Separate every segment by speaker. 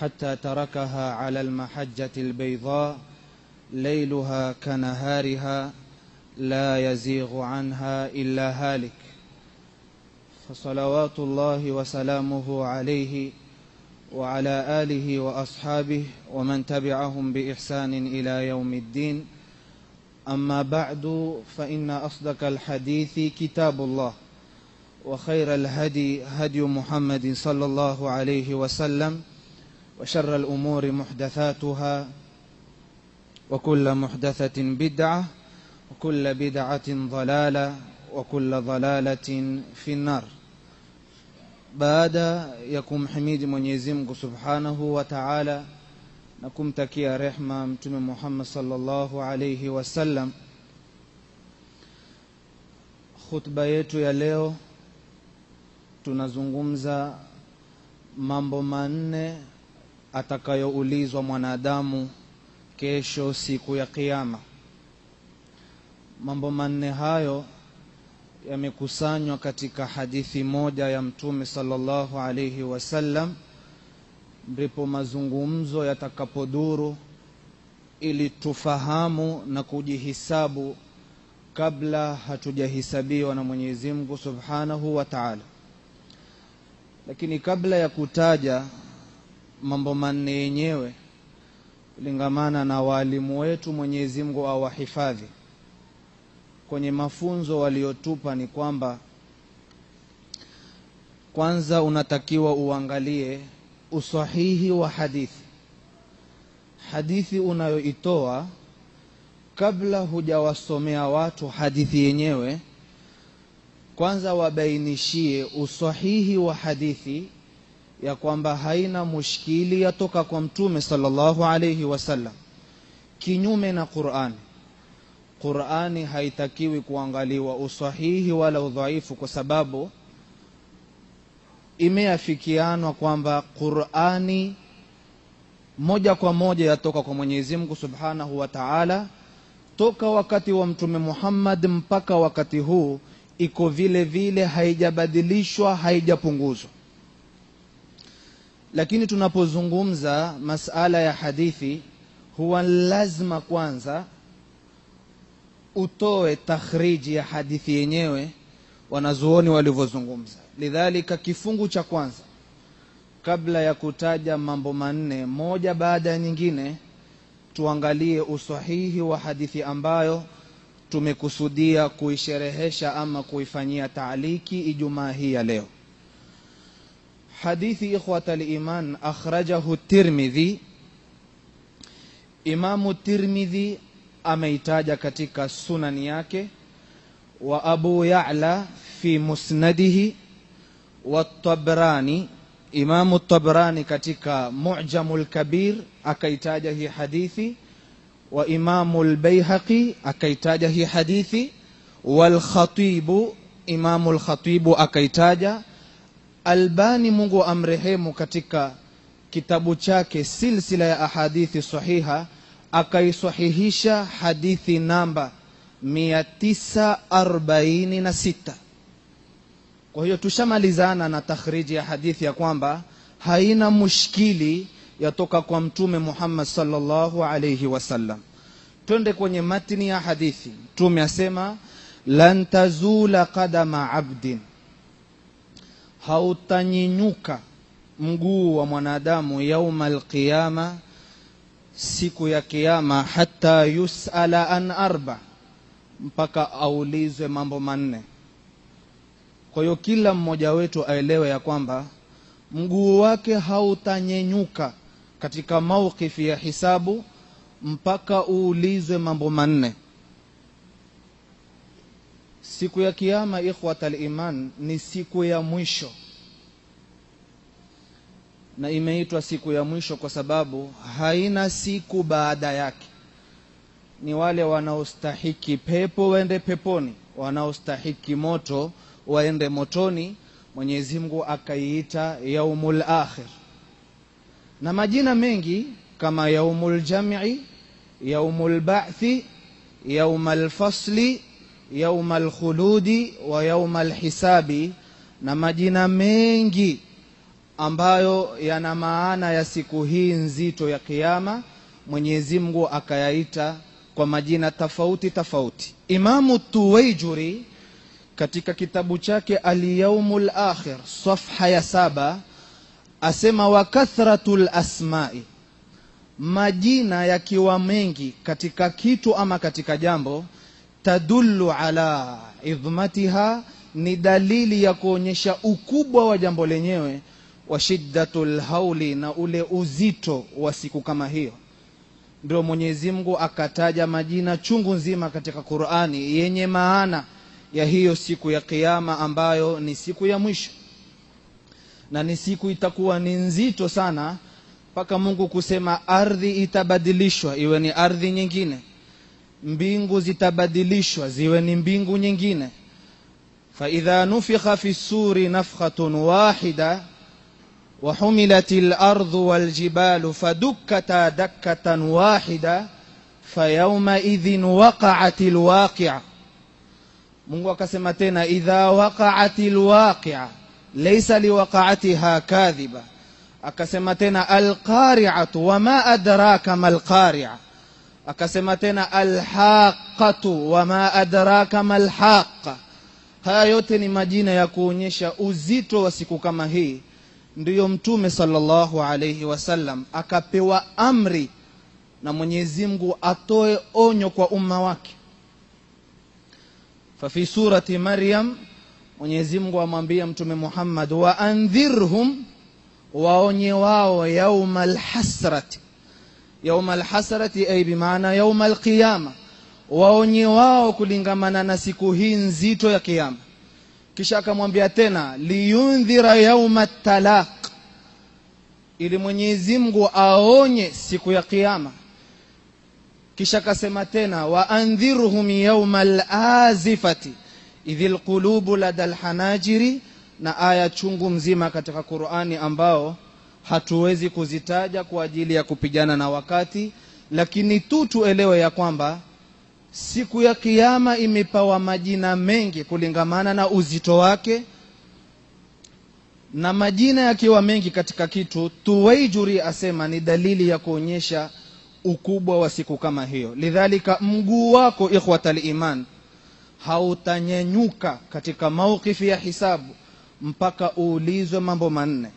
Speaker 1: حتى تركها على المحجة البيضاء ليلها كنهارها لا يزيغ عنها إلا هالك. فصلوات الله وسلامه عليه وعلى آله وأصحابه ومن تبعهم بإحسان إلى يوم الدين. أما بعد فإن أصدق الحديث كتاب الله وخير الهدي هدي محمد صلى الله عليه وسلم وشر الأمور محدثاتها وكل محدثة بدعة وكل بدعة ضلالة وكل ضلالة في النار. بعد يكم حميد من يزمك سبحانه وتعالى نكم تكي رحمة من محمد صلى الله عليه وسلم خطبة يتو يليو تنزنغمزا mambo manne atakayoulizwa mwanadamu kesho siku ya Kiyama. Mambo manne hayo yamekusanywa katika hadithi moja ya Mtume sallallahu alayhi wasallam, ndipo mazungumzo yatakapoduru ili tufahamu na kujihisabu kabla hatujahisabiwa na Mwenyezi Mungu Subhanahu wa Ta'ala. Lakini kabla ya kutaja mambo manne yenyewe, kulingamana na waalimu wetu, Mwenyezi Mungu awahifadhi kwenye mafunzo waliotupa ni kwamba kwanza unatakiwa uangalie usahihi wa hadithi. Hadithi unayoitoa kabla hujawasomea watu hadithi yenyewe, kwanza wabainishie usahihi wa hadithi ya kwamba haina mushkili yatoka kwa Mtume sallallahu alayhi wasallam, kinyume na Qur'ani. Qur'ani haitakiwi kuangaliwa usahihi wala udhaifu, kwa sababu imeafikianwa kwamba Qur'ani moja kwa moja yatoka kwa Mwenyezi Mungu Subhanahu wa Ta'ala, toka wakati wa Mtume Muhammad mpaka wakati huu iko vile vile, haijabadilishwa, haijapunguzwa. Lakini tunapozungumza masala ya hadithi, huwa lazima kwanza utoe takhriji ya hadithi yenyewe wanazuoni walivyozungumza. Lidhalika, kifungu cha kwanza kabla ya kutaja mambo manne moja baada ya nyingine, tuangalie usahihi wa hadithi ambayo tumekusudia kuisherehesha ama kuifanyia taaliki Ijumaa hii ya leo. حديث إخوة الإيمان أخرجه الترمذي. إمام الترمذي أميتاج كتك السنن ياكي. وأبو يعلى في مسنده. والطبراني إمام الطبراني كتك معجم الكبير أكيتاجه حديثي. وإمام البيهقي أكيتاجه حديثي. والخطيب إمام الخطيب أكيتاجه Albani, Mungu amrehemu, katika kitabu chake silsila ya ahadithi sahiha akaisahihisha hadithi namba 946. Kwa hiyo tushamalizana na takhriji ya hadithi ya kwamba haina mushkili yatoka kwa Mtume Muhammad sallallahu alayhi wasallam. Twende kwenye matni ya hadithi. Mtume asema lan tazula qadama abdin, hautanyinyuka mguu wa mwanadamu yauma alqiyama siku ya kiyama, hata yusala an arba, mpaka aulizwe mambo manne. Kwa hiyo kila mmoja wetu aelewe ya kwamba mguu wake hautanyenyuka katika maukifi ya hisabu mpaka uulizwe mambo manne. Siku ya kiyama, ikhwata liman, ni siku ya mwisho. Na imeitwa siku ya mwisho kwa sababu haina siku baada yake. Ni wale wanaostahiki pepo waende peponi wanaostahiki moto waende motoni. Mwenyezi mungu akaiita yaumul akhir. Na majina mengi kama yaumul jamii yaumul ba'thi yaumal fasli yaumal khuludi wa yauma hisabi na majina mengi ambayo yana maana ya siku hii nzito ya kiyama mwenyezi mungu akayaita kwa majina tofauti tofauti. Imamu tuwaijuri katika kitabu chake alyaumu lakhir safha ya saba asema wa kathratul lasmai majina yakiwa mengi katika kitu ama katika jambo tadullu ala idhmatiha ni dalili ya kuonyesha ukubwa wa jambo lenyewe wa shiddatul hauli, na ule uzito wa siku kama hiyo. Ndio mwenyezi mungu akataja majina chungu nzima katika qurani yenye maana ya hiyo siku ya Kiyama, ambayo ni siku ya mwisho. Na ni siku itakuwa ni nzito sana mpaka mungu kusema ardhi itabadilishwa iwe ni ardhi nyingine mbingu zitabadilishwa ziwe ni mbingu nyingine faidha nufikha fi suri nafkhatun wahida وحملت الأرض والجبال فدكتا دكة واحدة فيومئذ وقعت الواقعة mungu akasema tena idha waqaat lwaqia laisa liwaqaatiha kadhiba akasema tena alqariatu wama adraka malqaria akasema tena alhaqatu wama adraka malhaqa haya yote ni majina ya kuonyesha uzito wa siku kama hii. Ndiyo mtume sallallahu alayhi wasallam akapewa amri na mwenyezi mungu atoe onyo kwa umma wake. Fafi surati maryam mwenyezi mungu amwambia mtume muhammad waandhirhum waonye wao yauma lhasrati yauma lhasrati ay bimaana yauma lqiyama waonye wao kulingamana na siku hii nzito ya kiyama. Kisha akamwambia tena liyundhira yauma talaq ili mwenyezi mungu aonye siku ya kiyama. Kisha akasema tena waandhirhum yauma lazifati idhi lqulubu lada lhanajiri na aya chungu mzima katika qurani ambao hatuwezi kuzitaja kwa ajili ya kupigana na wakati lakini tu tuelewe ya kwamba siku ya Kiyama imepawa majina mengi kulingamana na uzito wake na majina yakiwa mengi katika kitu tuwaijuri asema ni dalili ya kuonyesha ukubwa wa siku kama hiyo. Lidhalika mguu wako ikhwata iman hautanyenyuka katika maukifi ya hisabu mpaka uulizwe mambo manne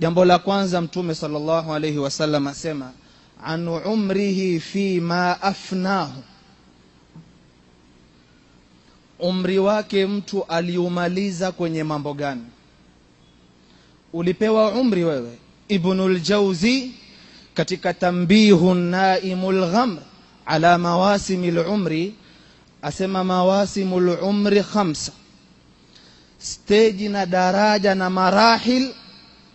Speaker 1: jambo la kwanza mtume sallallahu alaihi wasallam asema an umrihi fi ma afnahu. Umri wake mtu aliumaliza kwenye mambo gani? Ulipewa umri wewe? Ibnul jauzi katika tambihu naimu lghamr ala mawasimi lumri asema mawasimu lumri khamsa. Steji na daraja na marahil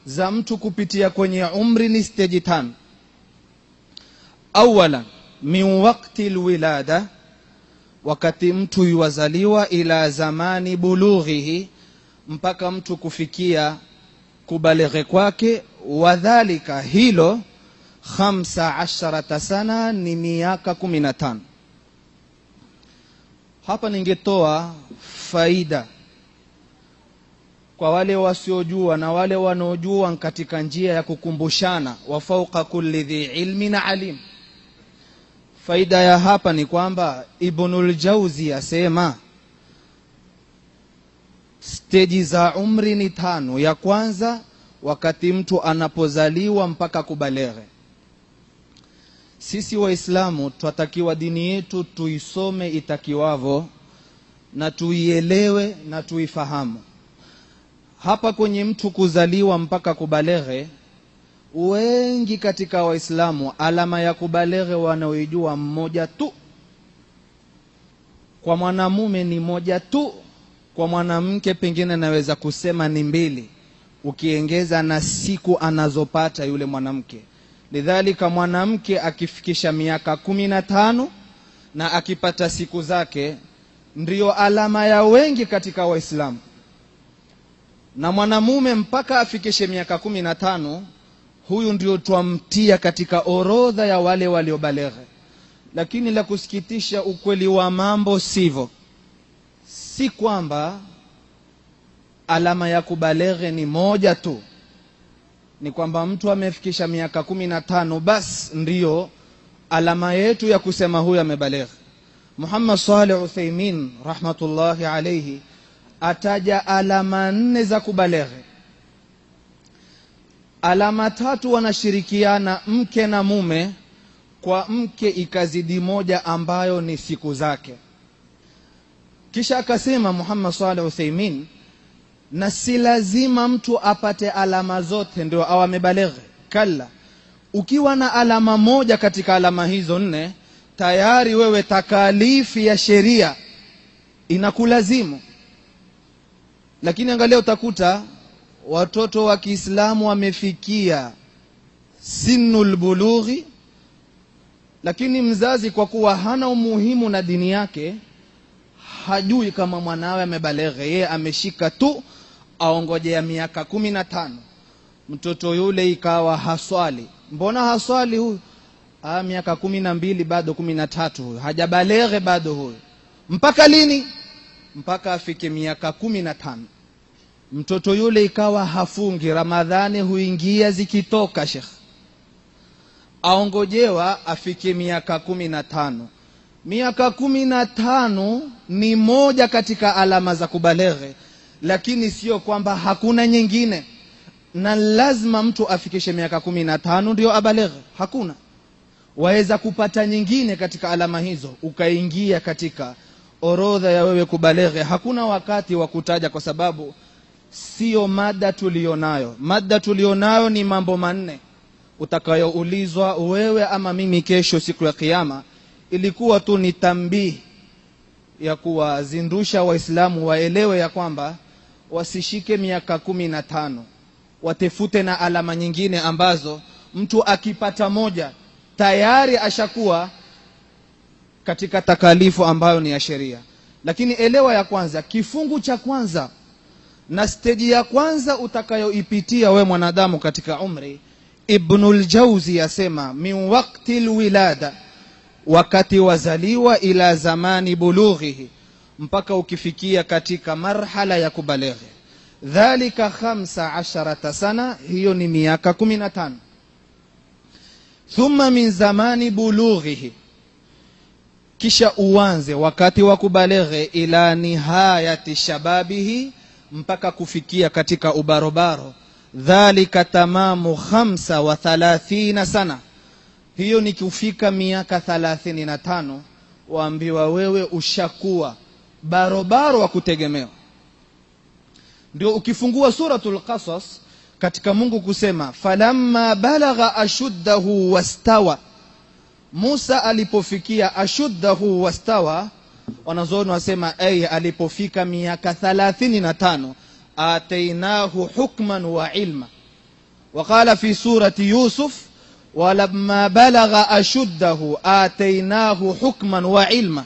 Speaker 1: za mtu kupitia kwenye umri ni steji tano. Awala min wakti lwilada wakati mtu yuwazaliwa ila zamani bulughihi mpaka mtu kufikia kubalighe kwake. Wadhalika hilo khamsa asharata sana ni miaka kumi na tano. Hapa ningetoa faida kwa wale wasiojua na wale wanaojua katika njia ya kukumbushana wa fauqa kulli dhi na alim. Faida ya hapa ni kwamba ibnul jauzi asema steji za umri ni tano. Ya kwanza wakati mtu anapozaliwa mpaka kubalere sisi waislamu twatakiwa dini yetu tuisome itakiwavo na tuielewe na tuifahamu hapa kwenye mtu kuzaliwa mpaka kubaleghe wengi katika waislamu alama ya kubaleghe wanaoijua mmoja tu. Kwa mwanamume ni moja tu kwa mwanamke pengine naweza kusema ni mbili ukiengeza na siku anazopata yule mwanamke. Lidhalika mwanamke akifikisha miaka kumi na tano na akipata siku zake ndiyo alama ya wengi katika waislamu na mwanamume mpaka afikishe miaka kumi na tano huyu ndio twamtia katika orodha ya wale waliobaleghe. Lakini la kusikitisha ukweli wa mambo sivyo. Si kwamba alama ya kubaleghe ni moja tu. Ni kwamba mtu amefikisha miaka kumi na tano basi ndiyo alama yetu ya kusema huyu amebaleghe. Muhammad saleh utheimin rahmatullahi alaihi ataja alama nne za kubaleghe alama tatu wanashirikiana mke na mume kwa mke ikazidi moja ambayo ni siku zake. Kisha akasema muhammad saleh utheimin na si lazima mtu apate alama zote ndio awe amebaleghe kalla ukiwa na alama moja katika alama hizo nne tayari wewe takalifi ya sheria inakulazimu lakini angalia utakuta watoto wa kiislamu wamefikia sinul bulughi. Lakini mzazi kwa kuwa hana umuhimu na dini yake hajui kama mwanawe amebaleghe yeye ameshika tu aongojea miaka kumi na tano. Mtoto yule ikawa haswali. Mbona haswali huyu? Ah, miaka kumi na mbili bado kumi na tatu huyu. Hajabaleghe bado huyu. Mpaka lini mpaka afike miaka kumi na tano. Mtoto yule ikawa hafungi ramadhani huingia zikitoka shekh aongojewa afike miaka kumi na tano. Miaka kumi na tano ni moja katika alama za kubaleghe lakini sio kwamba hakuna nyingine. Na lazima mtu afikishe miaka kumi na tano ndio abaleghe. Hakuna. Waweza kupata nyingine katika alama hizo ukaingia katika orodha ya wewe kubaleghe. Hakuna wakati wa kutaja kwa sababu sio mada tulionayo. Mada tulionayo ni mambo manne. Utakayoulizwa wewe ama mimi kesho siku ya kiama ilikuwa tu ni tambihi ya kuwazindusha waislamu waelewe ya kwamba wasishike miaka kumi na tano. Watefute na alama nyingine ambazo mtu akipata moja tayari ashakuwa katika takalifu ambayo ni ya sheria. Lakini elewa ya kwanza kifungu cha kwanza na steji ya kwanza utakayoipitia we mwanadamu katika umri ibnul jauzi yasema min wakti lwilada wakati wazaliwa ila zamani bulughihi mpaka ukifikia katika marhala ya kubaleghe. Dhalika khamsa asharata sana hiyo ni miaka kumi na tano. Thumma min zamani bulughihi kisha uanze wakati wa kubaleghe ila nihayati shababihi mpaka kufikia katika ubarobaro. Dhalika tamamu khamsa wa thalathina sana. Hiyo ni kufika miaka thalathini na tano waambiwa wewe ushakuwa barobaro wa kutegemewa ndio ukifungua suratul qasas katika mungu kusema falamma balagha ashuddahu wastawa musa alipofikia ashuddahu wastawa wanazuoni wasema ay alipofika miaka thalathini na tano atainahu hukman wa ilma وقال في سورة يوسف ولما بلغ أشده آتيناه حكما وعلما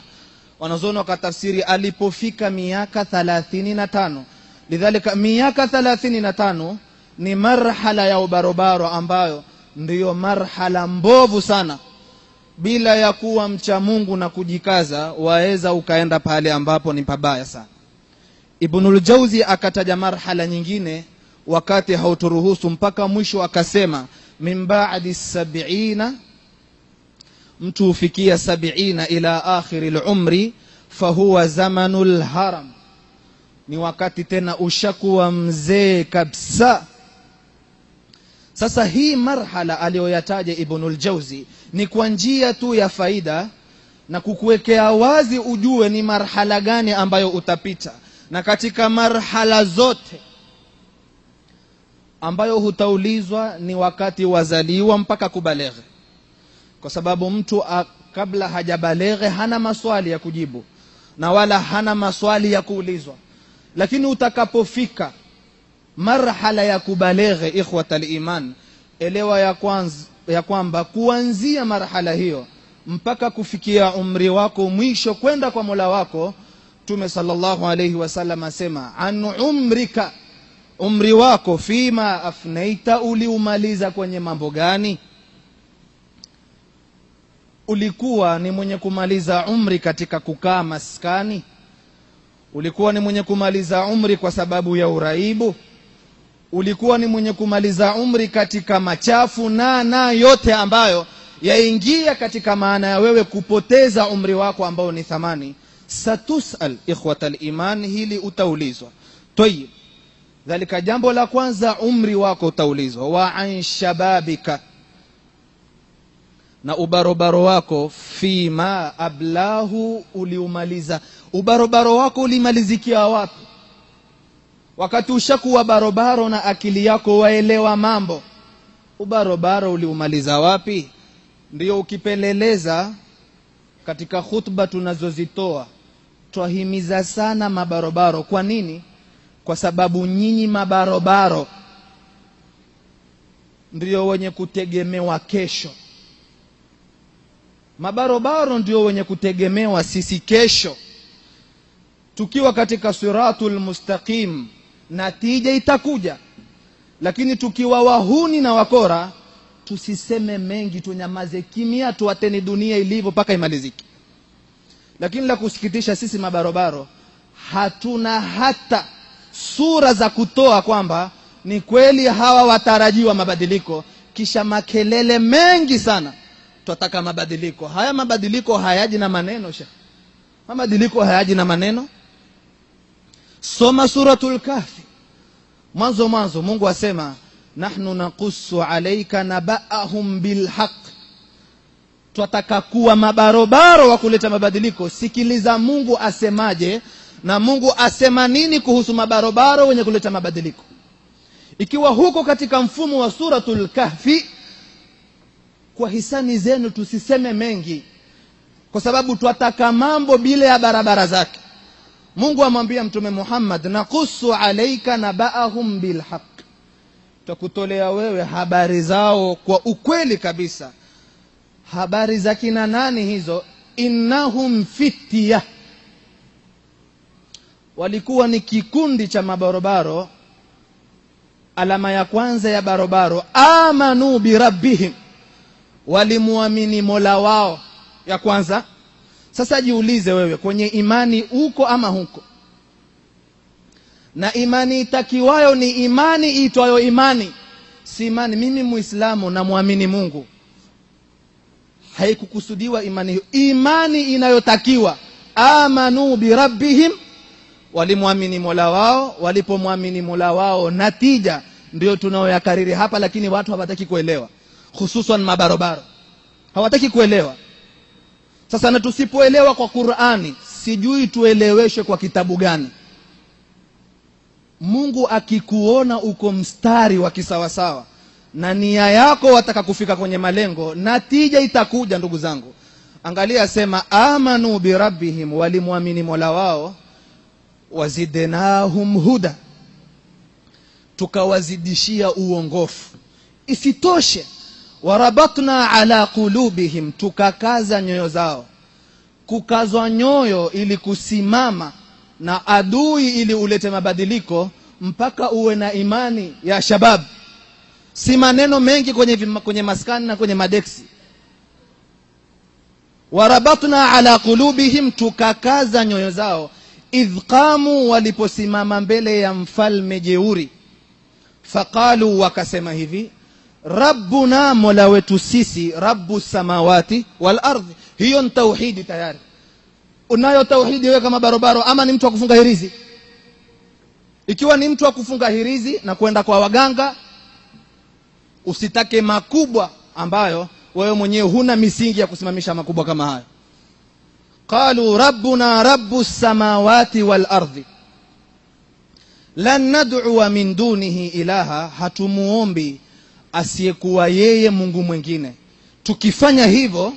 Speaker 1: wanazuoni wakatafsiri alipofika miaka thalathini na tano lidhalika miaka thalathini na tano ni marhala ya ubarobaro ambayo ndiyo marhala mbovu sana bila ya kuwa mcha mungu na kujikaza waweza ukaenda pale ambapo ni pabaya sana. Ibnuljauzi akataja marhala nyingine wakati hauturuhusu mpaka mwisho akasema min badi sabiina mtu hufikia sabiina ila akhiri lumri fahuwa zamanu lharam ni wakati tena ushakuwa mzee kabisa. Sasa hii marhala aliyoyataja ibnuljauzi ni kwa njia tu ya faida na kukuwekea wazi ujue ni marhala gani ambayo utapita. Na katika marhala zote ambayo hutaulizwa ni wakati wazaliwa mpaka kubaleghe kwa sababu mtu a, kabla hajabaleghe hana maswali ya kujibu na wala hana maswali ya kuulizwa. Lakini utakapofika marhala ya kubaleghe ikhwata liman elewa ya, kwanza, ya kwamba kuanzia marhala hiyo mpaka kufikia umri wako mwisho kwenda kwa mola wako mtume salllahu alaihi wasallam asema an umrika umri wako fima afnaita uliumaliza kwenye mambo gani? Ulikuwa ni mwenye kumaliza umri katika kukaa maskani? Ulikuwa ni mwenye kumaliza umri kwa sababu ya uraibu ulikuwa ni mwenye kumaliza umri katika machafu na na yote ambayo yaingia katika maana ya wewe kupoteza umri wako ambao ni thamani. Satusal ikhwata liman hili utaulizwa. Tayib dhalika jambo la kwanza umri wako utaulizwa. Wa an shababika na ubarobaro wako fima ablahu uliumaliza. Ubarobaro wako ulimalizikia wapi wakati ushakuwa barobaro na akili yako waelewa mambo ubarobaro uliumaliza wapi? Ndio ukipeleleza katika khutba tunazozitoa. Twahimiza sana mabarobaro. Kwa nini? Kwa sababu nyinyi mabarobaro ndio wenye kutegemewa kesho. Mabarobaro ndio wenye kutegemewa sisi kesho. Tukiwa katika siratul mustaqim natija itakuja. Lakini tukiwa wahuni na wakora tusiseme mengi tunyamaze kimia tuwateni dunia ilivyo mpaka imaliziki lakini la kusikitisha sisi mabarobaro hatuna hata sura za kutoa kwamba ni kweli hawa watarajiwa mabadiliko kisha makelele mengi sana. Twataka mabadiliko. Haya mabadiliko hayaji na maneno sha mabadiliko hayaji na maneno soma suratul kahfi mwanzo mwanzo mungu asema nahnu naqusu alaika nabaahum bilhaq. Twataka kuwa mabarobaro wa kuleta mabadiliko. Sikiliza mungu asemaje na mungu asema nini kuhusu mabarobaro wenye kuleta mabadiliko. Ikiwa huko katika mfumo wa suratul kahfi kwa hisani zenu tusiseme mengi kwa sababu twataka mambo bila ya barabara zake mungu amwambia mtume muhammad nakusu alaika nabaahum bilhaq. Takutolea wewe habari zao kwa ukweli kabisa. Habari za kina nani hizo? Innahum fitya. Walikuwa ni kikundi cha mabarobaro. Alama ya kwanza ya barobaro amanu birabbihim walimwamini mola wao ya kwanza sasa jiulize wewe kwenye imani uko ama huko? Na imani itakiwayo ni imani itwayo imani. Si imani mimi muislamu namwamini mungu. Haikukusudiwa imani hiyo. Imani inayotakiwa amanu birabbihim walimwamini mola wao. Walipomwamini mola wao natija ndio tunaoyakariri hapa lakini watu hawataki kuelewa. Hususan mabarobaro. Hawataki kuelewa sasa na tusipoelewa kwa qurani sijui tueleweshe kwa kitabu gani. Mungu akikuona uko mstari wa kisawasawa na nia yako wataka kufika kwenye malengo na tija itakuja ndugu zangu. Angalia sema amanu birabbihim walimwamini mola wao. Wazidnahum huda tukawazidishia uongofu. Isitoshe warabatna ala qulubihim tukakaza nyoyo zao. Kukazwa nyoyo ili kusimama na adui ili ulete mabadiliko mpaka uwe na imani ya shabab. Si maneno mengi kwenye, kwenye maskani na kwenye madeksi. Warabatna ala qulubihim tukakaza nyoyo zao. Idh qamu waliposimama mbele ya mfalme jeuri. Faqalu wakasema hivi rabbuna mola wetu sisi rabbu samawati wal ardhi hiyo ni tauhidi tayari. Unayo tauhidi wewe kama barobaro ama ni mtu wa kufunga hirizi? Ikiwa ni mtu wa kufunga hirizi na kwenda kwa waganga usitake makubwa ambayo wewe mwenyewe huna misingi ya kusimamisha makubwa kama hayo. Qalu rabbuna rabbu samawati wal ardhi lan nad'u min dunihi ilaha hatumuombi asiyekuwa yeye mungu mwingine. Tukifanya hivyo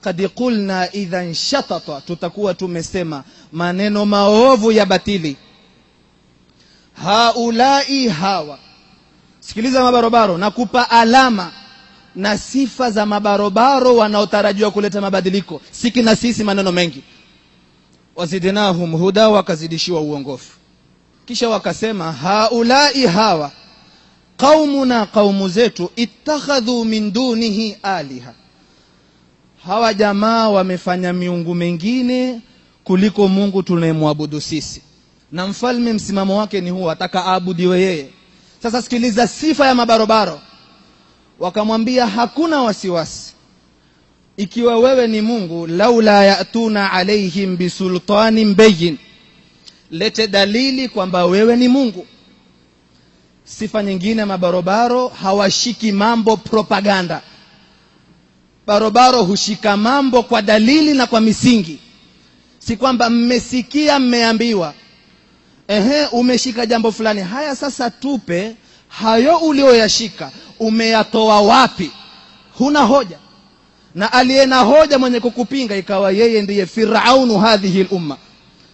Speaker 1: kad kulna idha nshatata tutakuwa tumesema maneno maovu ya batili. Haulai hawa. Sikiliza mabarobaro nakupa alama na sifa za mabarobaro wanaotarajiwa kuleta mabadiliko. Siki na sisi maneno mengi. Wazidnahum huda wakazidishiwa uongofu. Kisha wakasema haulai hawa qaumuna qaumu zetu ittakhadhu min dunihi aliha. Hawa jamaa wamefanya miungu mengine kuliko mungu tunayemwabudu sisi. Na mfalme msimamo wake ni huu ataka aabudiwe yeye. Sasa sikiliza sifa ya mabarobaro. Wakamwambia hakuna wasiwasi. Ikiwa wewe ni mungu laula yatuna alaihim bisultanin bayin lete dalili kwamba wewe ni mungu sifa nyingine mabarobaro hawashiki mambo propaganda. Barobaro hushika mambo kwa dalili na kwa misingi. Si kwamba mmesikia mmeambiwa. Ehe umeshika jambo fulani. Haya sasa tupe. Hayo ulioyashika umeyatoa wapi? Huna hoja. Na aliye na hoja mwenye kukupinga ikawa yeye ndiye firaunu hadhihi lumma.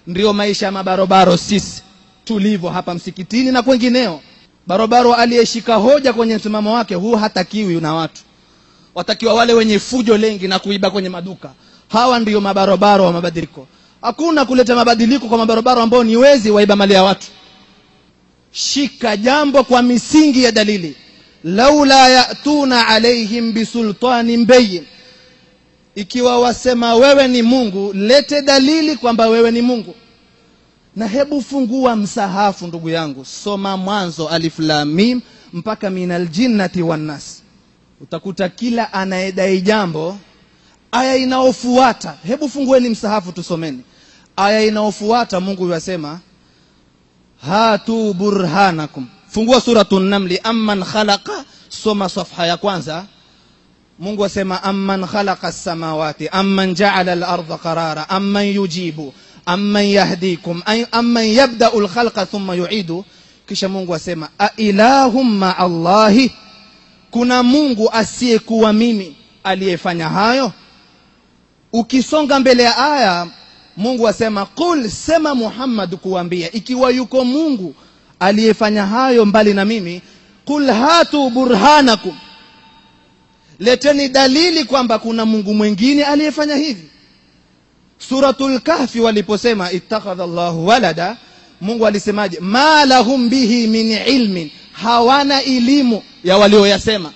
Speaker 1: Ndiyo maisha ya mabarobaro sisi. Tulivyo hapa msikitini na kwengineo barobaro aliyeshika hoja kwenye msimamo wake huu hatakiwi na watu. Watakiwa wale wenye fujo lengi na kuiba kwenye maduka. Hawa ndiyo mabarobaro wa mabadiliko. Hakuna kuleta mabadiliko kwa mabarobaro ambao ni wezi waiba mali ya watu. Shika jambo kwa misingi ya dalili. Laula yatuna alaihim bisultani bayin ikiwa wasema wewe ni mungu lete dalili kwamba wewe ni mungu na hebu fungua msahafu ndugu yangu. Soma mwanzo alif lam mpaka minal jinnati wannas utakuta kila anayedai jambo aya inayofuata hebu fungueni msahafu tusomeni. Aya inaofuata mungu yasema hatu burhanakum. Fungua suratu namli amman khalaqa. Soma safha ya kwanza. Mungu asema amman khalaqa samawati. Amman jaala al-ardha qarara. Amman yujibu amman yahdikum amman yabda'u al-khalqa thumma yu'idu. Kisha mungu asema a ilahum ma allahi kuna mungu asiyekuwa mimi aliyefanya hayo? Ukisonga mbele ya aya mungu asema qul sema muhammad kuambia ikiwa yuko mungu aliyefanya hayo mbali na mimi qul hatu burhanakum leteni dalili kwamba kuna mungu mwingine aliyefanya hivi suratul kahfi waliposema ittakhadha llahu walada mungu alisemaje ma lahum bihi min ilmin hawana elimu ya walioyasema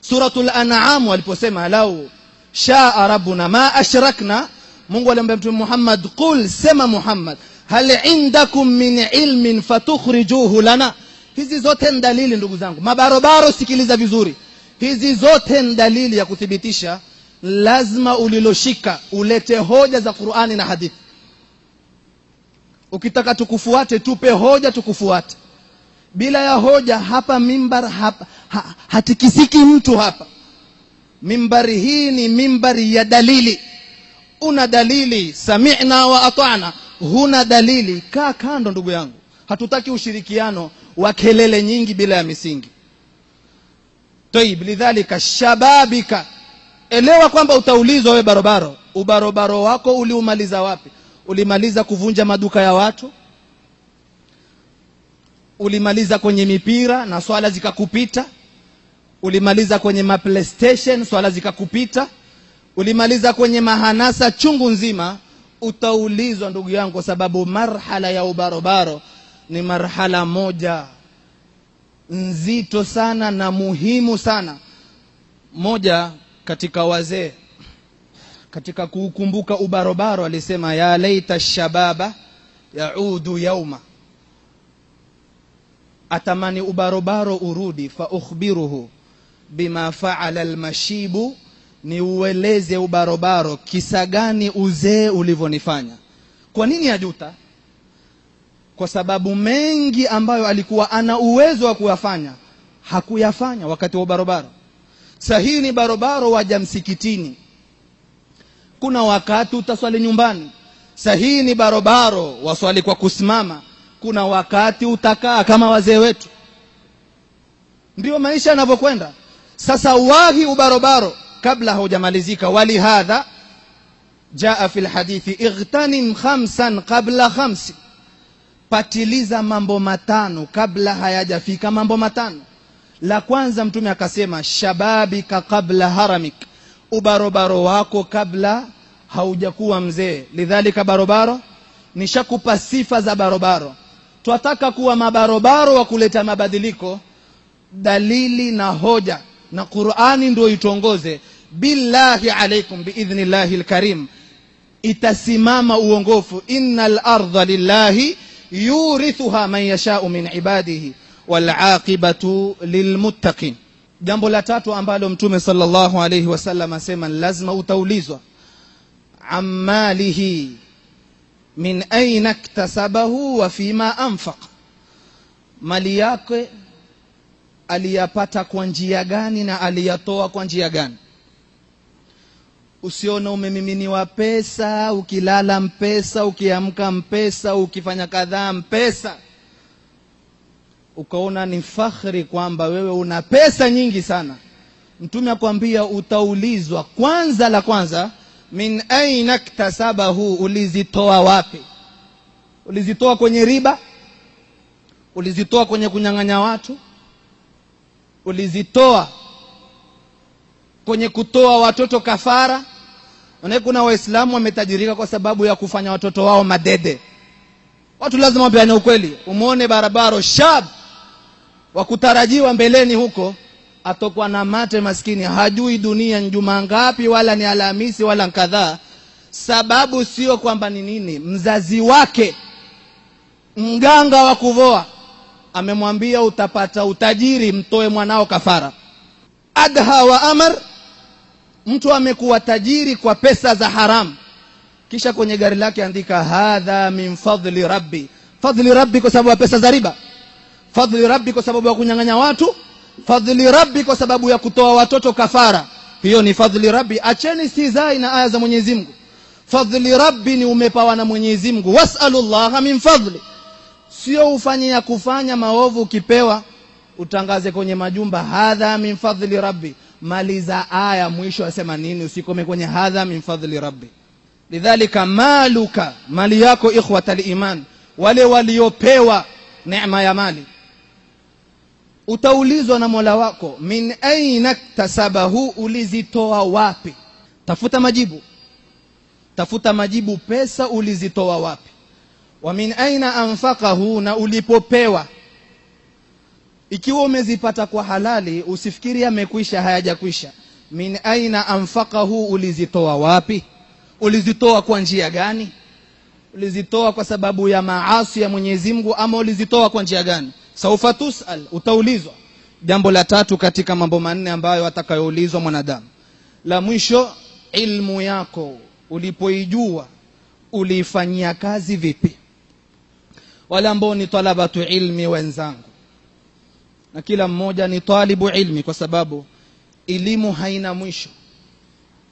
Speaker 1: suratul an'am waliposema lau shaa rabbuna ma ashrakna mungu alimwambia mtume muhammad qul sema muhammad hal indakum min ilmin fatukhrijuhu lana hizi zote ni dalili ndugu zangu mabarobaro sikiliza vizuri hizi zote ni dalili ya kuthibitisha lazima uliloshika ulete hoja za qurani na hadithi. Ukitaka tukufuate tupe hoja tukufuate. Bila ya hoja hapa mimbar hapa, ha, hatikisiki mtu hapa. Mimbari hii ni mimbari ya dalili. Una dalili sami'na wa ata'na. Huna dalili kaa kando ndugu yangu. Hatutaki ushirikiano wa kelele nyingi bila ya misingi. Toib lidhalika shababika elewa kwamba utaulizwa we barobaro. Ubarobaro wako uliumaliza wapi? Ulimaliza kuvunja maduka ya watu? Ulimaliza kwenye mipira na swala zikakupita? Ulimaliza kwenye ma playstation swala zikakupita? Ulimaliza kwenye mahanasa chungu nzima? Utaulizwa ndugu yangu kwa sababu marhala ya ubarobaro ni marhala moja nzito sana na muhimu sana. Moja katika wazee katika kuukumbuka ubarobaro alisema ya laita shababa yaudu yauma. Atamani ubarobaro urudi fa ukhbiruhu bima faala almashibu ni ueleze ubarobaro kisa gani uzee ulivyonifanya. Kwa nini ajuta? Kwa sababu mengi ambayo alikuwa ana uwezo wa kuyafanya hakuyafanya wakati wa ubarobaro sahii ni barobaro waja msikitini kuna wakati utaswali nyumbani. Sahihi ni barobaro waswali kwa kusimama. Kuna wakati utakaa kama wazee wetu. Ndio maisha yanavyokwenda. Sasa wahi ubarobaro kabla haujamalizika. Walihadha jaa fi lhadithi ightanim khamsan qabla khamsi. Patiliza mambo matano kabla hayajafika mambo matano la kwanza mtume akasema shababika kabla haramik. Ubarobaro wako kabla haujakuwa mzee. Lidhalika barobaro nishakupa sifa za barobaro. Twataka kuwa mabarobaro wa kuleta mabadiliko dalili na hoja na qurani ndio itongoze billahi alaikum biidhnillahi lkarim itasimama uongofu. Innal ardha lillahi yurithuha man yashau min ibadihi walaqibatu lilmuttaqin jambo la tatu ambalo mtume sallallahu alayhi wasallam asema lazima utaulizwa. Amalihi min aina iktasabahu wa fima anfaq. Mali yake aliyapata kwa njia gani na aliyatoa kwa njia gani? Usiona umemiminiwa pesa ukilala mpesa ukiamka mpesa ukifanya kadhaa mpesa ukaona ni fakhri kwamba wewe una pesa nyingi sana. Mtume akwambia utaulizwa kwanza la kwanza min aina ktasabahu ulizitoa wapi? Ulizitoa kwenye riba? Ulizitoa kwenye kunyang'anya watu? Ulizitoa kwenye kutoa watoto kafara? Maana kuna waislamu wametajirika kwa sababu ya kufanya watoto wao madede. Watu lazima wapeane ukweli. Umwone barabaro shab wa kutarajiwa mbeleni huko atokwa na mate maskini. Hajui dunia ni juma ngapi wala ni alhamisi wala kadhaa. Sababu sio kwamba ni nini mzazi wake mganga wa kuvoa amemwambia utapata utajiri mtoe mwanao kafara. Adha wa amar mtu amekuwa tajiri kwa pesa za haramu kisha kwenye gari lake andika hadha min fadli rabbi. Fadli rabbi kwa sababu ya pesa za riba fadli rabbi kwa sababu ya kunyang'anya watu fadhli rabbi kwa sababu ya kutoa watoto kafara. Hiyo ni fadhli rabbi. Acheni stizai na aya za mwenyezi mungu. Fadhli rabbi ni umepawa na mwenyezi mungu. Wasalullaha min fadhli sio ufanye ya kufanya maovu ukipewa utangaze kwenye majumba hadha min fadhli rabbi. Maliza aya mwisho asema nini? Usikome kwenye hadha min fadhli rabbi. Lidhalika maluka mali yako ikhwata liman wale waliopewa neema ya mali utaulizwa na mola wako min aina ktasabahu ulizitoa wapi? Tafuta majibu. Tafuta majibu pesa ulizitoa wapi? Wa min aina anfaqahu na ulipopewa. Ikiwa umezipata kwa halali usifikiri amekwisha hayajakwisha. Min aina anfaqahu ulizitoa wapi? Ulizitoa kwa njia gani? Ulizitoa kwa sababu ya maasi ya Mwenyezi Mungu ama ulizitoa kwa njia gani saufa tusal utaulizwa. Jambo la tatu katika mambo manne ambayo atakayoulizwa mwanadamu. La mwisho ilmu yako ulipoijua uliifanyia kazi vipi? Wale ambao ni talabatu ilmi wenzangu na kila mmoja ni talibu ilmi kwa sababu elimu haina mwisho.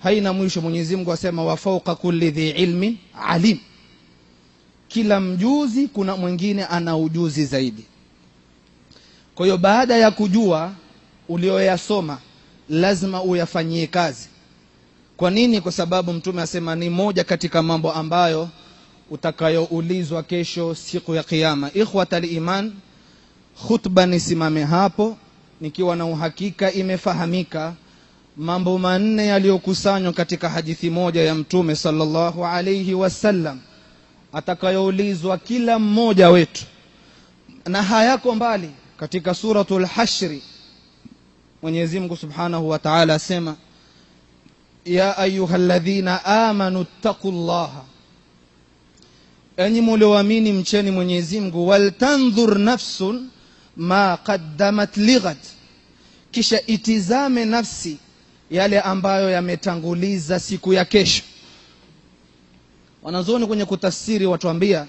Speaker 1: Haina mwisho Mwenyezi Mungu asema wa fauqa kulli dhi ilmin alim. Kila mjuzi kuna mwingine ana ujuzi zaidi kwa hiyo baada ya kujua ulioyasoma lazima uyafanyie kazi. Kwa nini? Kwa sababu mtume asema ni moja katika mambo ambayo utakayoulizwa kesho siku ya kiyama. Ikhwata iman, khutba nisimame hapo nikiwa na uhakika imefahamika mambo manne yaliyokusanywa katika hadithi moja ya mtume sallallahu alayhi wasallam atakayoulizwa kila mmoja wetu. Na hayako mbali katika suratul lhashri Mwenyezi Mungu Subhanahu wa Ta'ala asema ya ayuha ladhina amanu taqullaha enyi mlioamini mcheni Mwenyezi Mungu. Waltandhur nafsun ma qaddamat lighat kisha itizame nafsi yale ambayo yametanguliza siku ya kesho. Wanazoni kwenye kutafsiri watuambia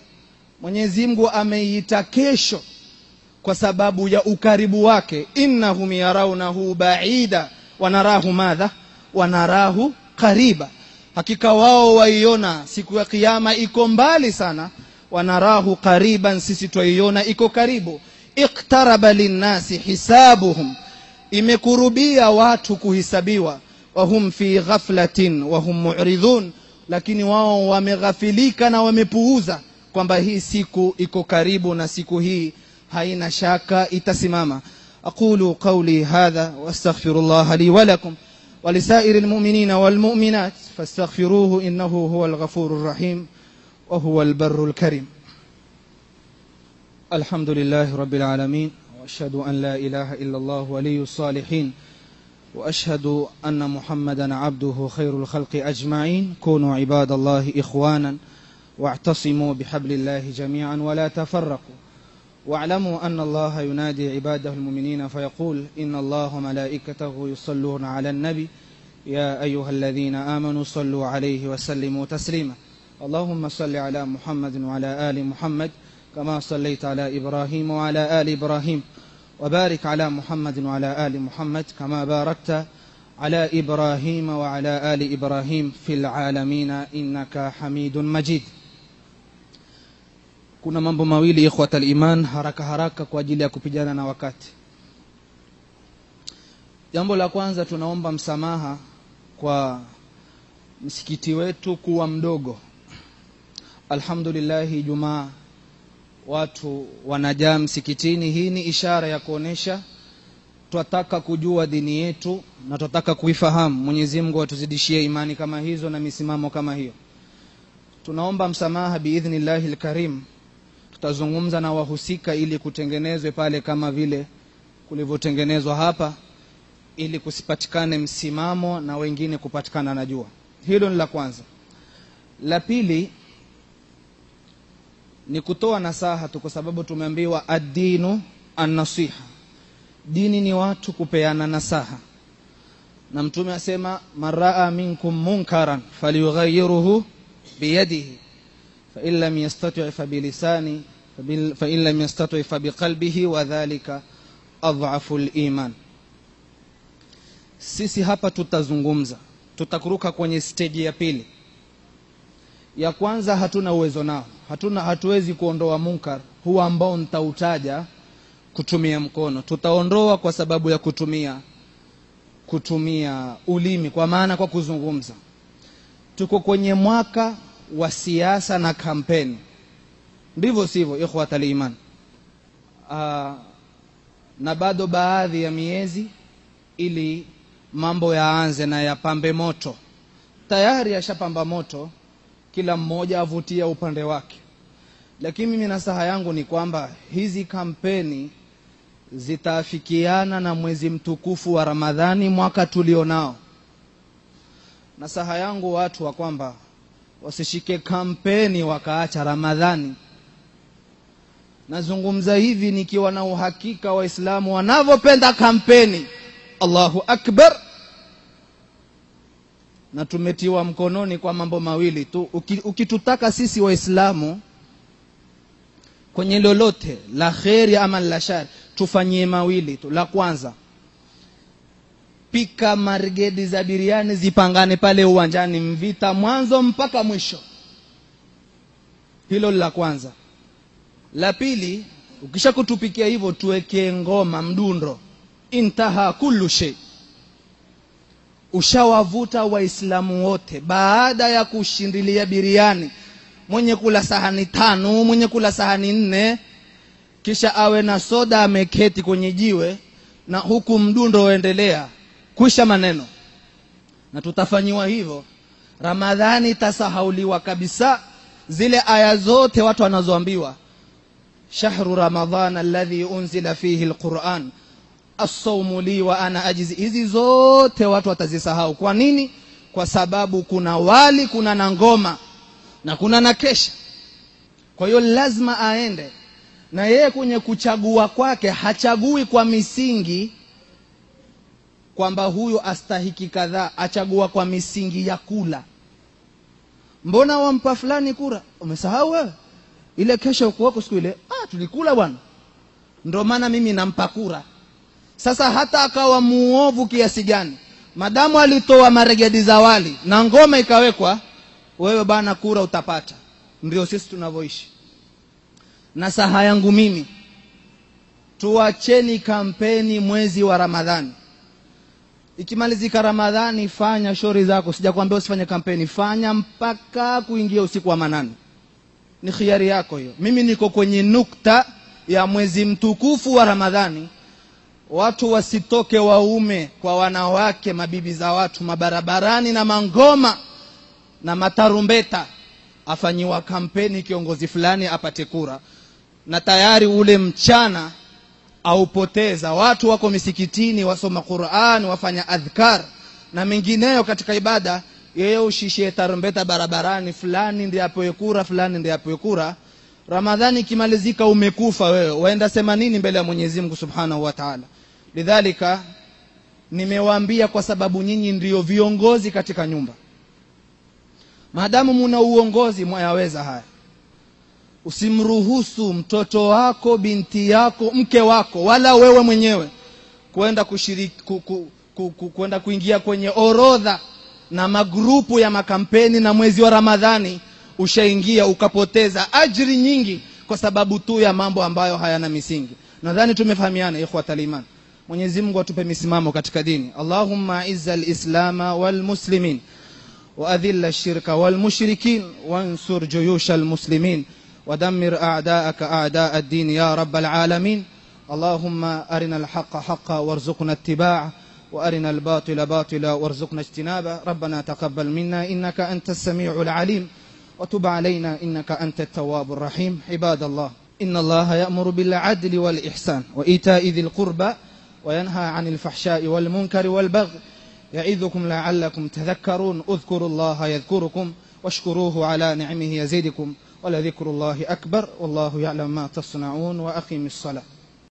Speaker 1: Mwenyezi Mungu ameiita kesho kwa sababu ya ukaribu wake. Innahum yarawnahu ba'ida. Wanarahu madha? Wanarahu qariba. Hakika wao waiona siku ya kiyama iko mbali sana. Wanarahu qariban sisi twaiona iko karibu. Iqtaraba linnasi hisabuhum. Imekurubia watu kuhisabiwa. Wahum fi ghaflatin wahum mu'ridhun. Lakini wao wameghafilika na wamepuuza kwamba hii siku iko karibu na siku hii haina shaka itasimama aqulu qawli hadha wastaghfirullah li wa lakum ولسائر المؤمنين والمؤمنات فاستغفروه إنه هو الغفور الرحيم وهو البر الكريم. الحمد لله رب العالمين وأشهد أن لا إله إلا الله ولي الصالحين وأشهد أن محمدا عبده خير الخلق أجمعين. كونوا عباد الله إخوانا واعتصموا بحبل الله جميعا ولا تفرقوا. واعلموا أن الله ينادي عباده المؤمنين فيقول إن الله وملائكته يصلون على النبي. يا أيها الذين آمنوا صلوا عليه وسلموا تسليما. اللهم صل على محمد وعلى آل محمد كما صليت على إبراهيم وعلى آل إبراهيم. وبارك على محمد وعلى آل محمد كما باركت على إبراهيم وعلى آل إبراهيم في العالمين إنك حميد مجيد. Kuna mambo mawili ikhwat aliman haraka haraka kwa ajili ya kupigana na wakati. Jambo la kwanza tunaomba msamaha kwa msikiti wetu kuwa mdogo. Alhamdulillahi jumaa watu wanajaa msikitini. Hii ni ishara ya kuonesha twataka kujua dini yetu na twataka kuifahamu. Mwenyezi mungu atuzidishie imani kama hizo na misimamo kama hiyo. Tunaomba msamaha biidhnillahi lkarim tutazungumza na wahusika ili kutengenezwe pale kama vile kulivyotengenezwa hapa ili kusipatikane msimamo na wengine kupatikana na jua. Hilo ni la kwanza. La pili ni kutoa nasaha tu kwa sababu tumeambiwa addinu annasiha. Dini ni watu kupeana nasaha. Na mtume asema man raa minkum munkaran falyughayiruhu biyadihi fain لم yastati فبلسانه فإن لم يستطع fabiqalbihi wadhalika adhafu liman. Sisi hapa tutazungumza tutakuruka kwenye steji ya pili. Ya kwanza hatuna uwezo nao. Hatuna hatuwezi kuondoa munkar huu ambao nitautaja kutumia mkono. Tutaondoa kwa sababu ya kutumia kutumia ulimi kwa maana kwa kuzungumza. Tuko kwenye mwaka wa siasa na kampeni ndivyo sivyo ikhwataliman uh, na bado baadhi ya miezi ili mambo yaanze na yapambe moto. Tayari yashapamba moto kila mmoja avutia upande wake. Lakini mimi nasaha yangu ni kwamba hizi kampeni zitaafikiana na mwezi mtukufu wa ramadhani mwaka tulionao. Nasaha yangu watu wa kwamba wasishike kampeni wakaacha ramadhani. Nazungumza hivi nikiwa na uhakika waislamu wanavyopenda kampeni. Allahu akbar. Na tumetiwa mkononi kwa mambo mawili tu. Ukitutaka sisi waislamu kwenye lolote la kheri ama la shari tufanyie mawili tu. La kwanza pika marigedi za biriani zipangane pale uwanjani mvita mwanzo mpaka mwisho. Hilo la kwanza. La pili ukisha kutupikia hivyo tuwekee ngoma mdundo. Intaha kullu shay. Ushawavuta waislamu wote. Baada ya kushindilia biriani mwenye kula sahani tano mwenye kula sahani nne kisha awe na soda ameketi kwenye jiwe na huku mdundo uendelea kwisha maneno. Na tutafanyiwa hivyo. Ramadhani itasahauliwa kabisa zile aya zote watu wanazoambiwa. Shahru ramadhan alladhi unzila fihi lquran assaumu li wa ana ajizi hizi zote watu watazisahau. Kwa nini? Kwa sababu kuna wali kuna na ngoma na kuna na kesha. Kwa hiyo lazima aende. Na yeye kwenye kuchagua kwake hachagui kwa misingi kwamba huyo astahiki kadhaa achagua kwa misingi ya kula. Mbona wampa fulani kura? Umesahau wewe. Ile kesho kuwako siku ile ah, tulikula bwana. Ndio maana mimi nampa kura. Sasa hata akawa muovu kiasi gani? Madamu alitoa maregedi za wali na ngoma ikawekwa wewe bana kura utapata. Ndio sisi tunavyoishi. Na saha yangu mimi tuacheni kampeni mwezi wa ramadhani ikimalizika ramadhani fanya shori zako. Sijakwambia usifanye kampeni. Fanya mpaka kuingia usiku wa manane. Ni khiari yako hiyo. Mimi niko kwenye nukta ya mwezi mtukufu wa ramadhani. Watu wasitoke waume kwa wanawake mabibi za watu mabarabarani na mangoma na matarumbeta. Afanyiwa kampeni kiongozi fulani apate kura. Na tayari ule mchana aupoteza. Watu wako misikitini wasoma quran wafanya adhkar na mengineyo katika ibada. Yeye ushishie tarumbeta barabarani fulani ndiye apewe kura fulani ndiye apewe kura. Ramadhani ikimalizika umekufa wewe. Waenda sema nini mbele ya mwenyezi mungu subhanahu wa taala? Lidhalika nimewaambia kwa sababu nyinyi ndiyo viongozi katika nyumba. Maadamu muna uongozi mwayaweza haya usimruhusu mtoto wako binti yako mke wako wala wewe mwenyewe kwenda kushiriki ku, ku, ku, ku, kwenda kuingia kwenye orodha na magrupu ya makampeni na mwezi wa ramadhani ushaingia ukapoteza ajri nyingi kwa sababu tu ya mambo ambayo hayana misingi. Nadhani tumefahamiana ikhwataliman mwenyezi mungu atupe misimamo katika dini. Allahumma aiza lislama walmuslimin waadhilla lshirka walmushrikin wansur juyusha almuslimin ودمر أعداءك أعداء الدين يا رب العالمين. اللهم أرنا الحق حقا وارزقنا اتباعه وأرنا الباطل باطلا وارزقنا اجتنابه. ربنا تقبل منا إنك أنت السميع العليم. وتب علينا إنك أنت التواب الرحيم. عباد الله إن الله يأمر بالعدل والإحسان وإيتاء ذي القربى وينهى عن الفحشاء والمنكر والبغي. يعظكم لعلكم تذكرون. اذكروا الله يذكركم واشكروه على نعمه يزيدكم. ولذكر الله أكبر والله يعلم ما تصنعون واقيم الصلاة.